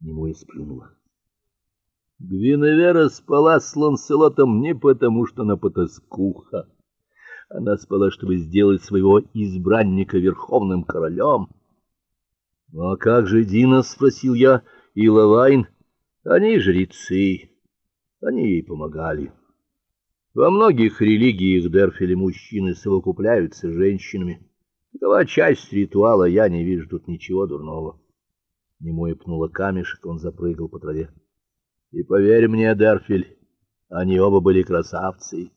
Немуя сплюнула. Гвиневера спала с Ланселотом не потому, что она потаскуха. Она спала, чтобы сделать своего избранника верховным королем. «Ну, — А как же Дина? — спросил я. — И Лавайн? Они жрецы. Они ей помогали. Во многих религиях Дерфели мужчины совокупляются с женщинами. Такова часть ритуала, я не вижу тут ничего дурного. Немоя пнула камешек, он запрыгал по траве. И поверь мне, Дерфель, они оба были красавцы.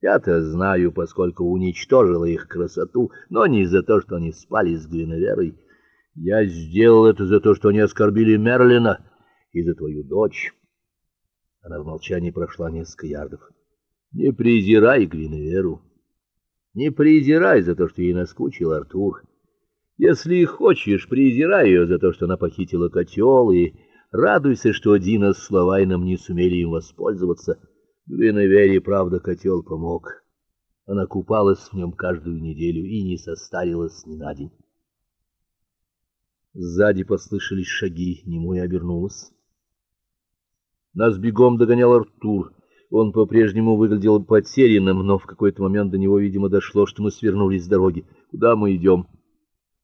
Я-то знаю, поскольку уничтожила их красоту, но не за то, что они спали с Гвиневерой. Я сделал это за то, что они оскорбили Мерлина и за твою дочь. Она в молчании прошла несколько ярдов. Не презирай Гвиневеру. Не презирай за то, что ей наскучил Артур. Если хочешь, презирай ее за то, что она похитила котел, и радуйся, что Дина с Лавайном не сумели им воспользоваться. Гвиневере, правда, котел помог. Она купалась в нем каждую неделю и не состарилась ни на день. Сзади послышались шаги, немой обернулась. Нас бегом догонял Артур. Он по-прежнему выглядел потерянным, но в какой-то момент до него, видимо, дошло, что мы свернули с дороги. Куда мы идем? —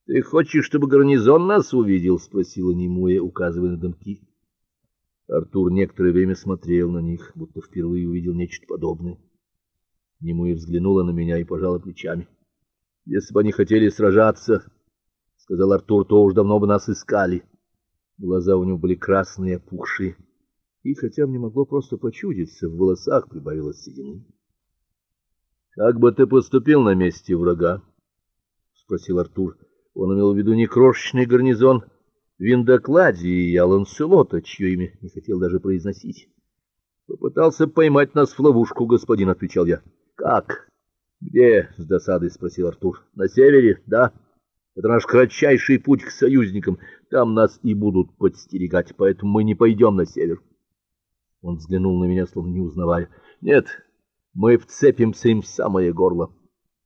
Ты хочешь, чтобы гарнизон нас увидел? — спросила Немуя, указывая на домки. Артур некоторое время смотрел на них, будто впервые увидел нечто подобное. Немуя взглянула на меня и пожала плечами. — Если бы они хотели сражаться, — сказал Артур, — то уж давно бы нас искали. Глаза у него были красные, опухшие, и, хотя мне могло просто почудиться, в волосах прибавилось седины. — Как бы ты поступил на месте врага? — спросил Артур. Он имел в виду не крошечный гарнизон, — Виндоклади и Аланселота, чье имя не хотел даже произносить. Попытался поймать нас в ловушку, господин, отвечал я. Как? Где? с досадой спросил Артур. На севере? Да. Это наш кратчайший путь к союзникам. Там нас и будут подстерегать, поэтому мы не пойдем на север. Он взглянул на меня, словно не узнавая. Нет, мы вцепимся им в самое горло.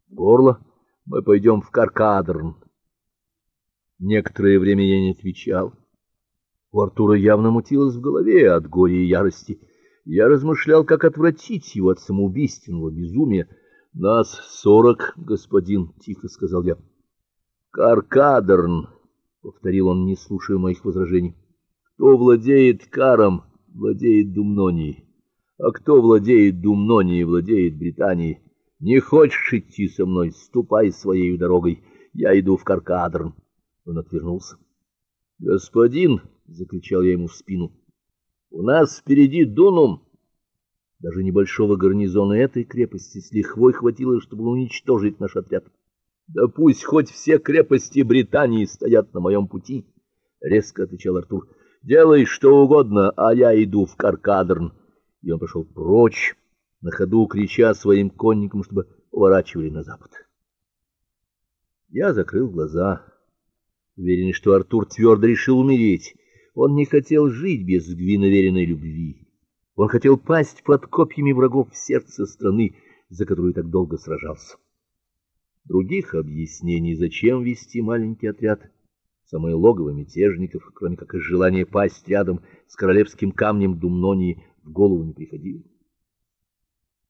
Горло? Мы пойдем в Каркадерн. Некоторое время я не отвечал. У Артура явно мутилось в голове от горя и ярости. Я размышлял, как отвратить его от самоубийственного безумия. Нас сорок, господин, тихо сказал я. Каркадерн, повторил он, не слушая моих возражений. Кто владеет Каром, владеет Думнонией. А кто владеет Думнонией, владеет Британией. Не хочешь идти со мной, ступай своей дорогой. Я иду в Каркадерн. Он отвернулся. "Господин", закричал я ему в спину. "У нас впереди Дунум". Даже небольшого гарнизона этой крепости с лихвой хватило, чтобы уничтожить наш отряд. Да пусть хоть все крепости Британии стоят на моем пути, резко отвечал Артур. Делай что угодно, а я иду в Каркадерн. И он пошел прочь, на ходу крича своим конникам, чтобы поворачивали на запад. Я закрыл глаза уверенный, что Артур твердо решил умереть. Он не хотел жить без гвиноверенной любви. Он хотел пасть под копьями врагов в сердце страны, за которую так долго сражался. Других объяснений, зачем вести маленький отряд, самое логово мятежников, кроме как из желания пасть рядом с королевским камнем Думнонии, в голову не приходило.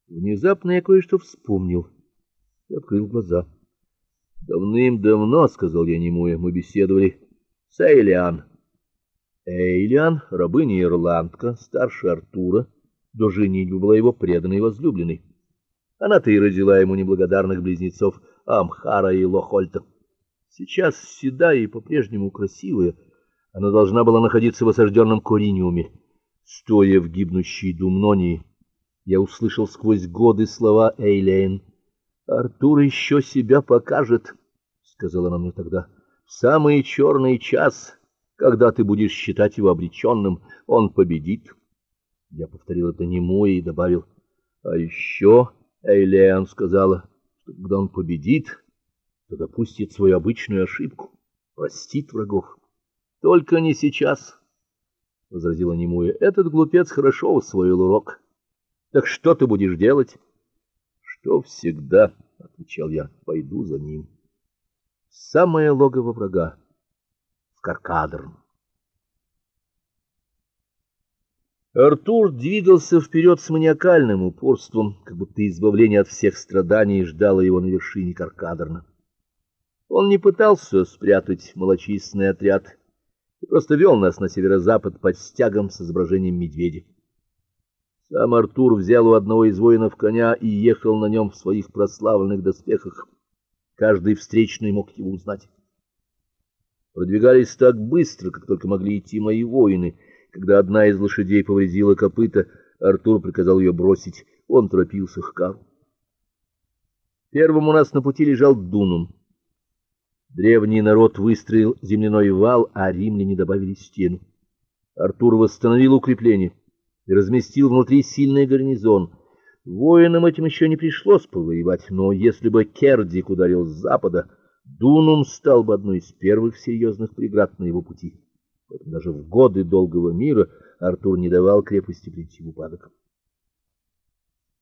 Внезапно я кое-что вспомнил и открыл глаза. Давным-давно, сказал я немуя, мы беседовали с Эйлиан. Эйлиан, рабыня-ирландка, старше Артура, до женитьбы была его преданной возлюбленной. Она-то и родила ему неблагодарных близнецов Амхара и Лохольта. Сейчас седая и по-прежнему красивая, она должна была находиться в осажденном Кориниуме. Стоя в гибнущей Думнонии, я услышал сквозь годы слова Эйлейн Артур еще себя покажет, сказала она мне тогда. В самый черный час, когда ты будешь считать его обреченным, он победит. Я повторил это нему и добавил: "А еще Эйлен сказала, что когда он победит, то допустит свою обычную ошибку, простит врагов. Только не сейчас", возразила Немуя. "Этот глупец хорошо усвоил урок. Так что ты будешь делать?" Что всегда, отвечал я, пойду за ним. Самое логово врага в Каркадерн. Артур двигался вперед с маниакальным упорством, как будто избавление от всех страданий ждало его на вершине Каркадерна. Он не пытался спрятать малочисленный отряд и просто вел нас на северо-запад под стягом с изображением медведя. Сам Артур взял у одного из воинов коня и ехал на нем в своих прославленных доспехах. Каждый встречный мог его узнать. Продвигались так быстро, как только могли идти мои воины — когда одна из лошадей повредила копыта, Артур приказал ее бросить. Он торопился к кару. Первым у нас на пути лежал Дунум. Древний народ выстроил земляной вал, а римляне добавили стену. Артур восстановил укрепление и разместил внутри сильный гарнизон. Воинам этим еще не пришлось повоевать, но если бы Кердик ударил с запада, Дунум стал бы одной из первых серьезных преград на его пути. Поэтому даже в годы долгого мира Артур не давал крепости прийти в упадок.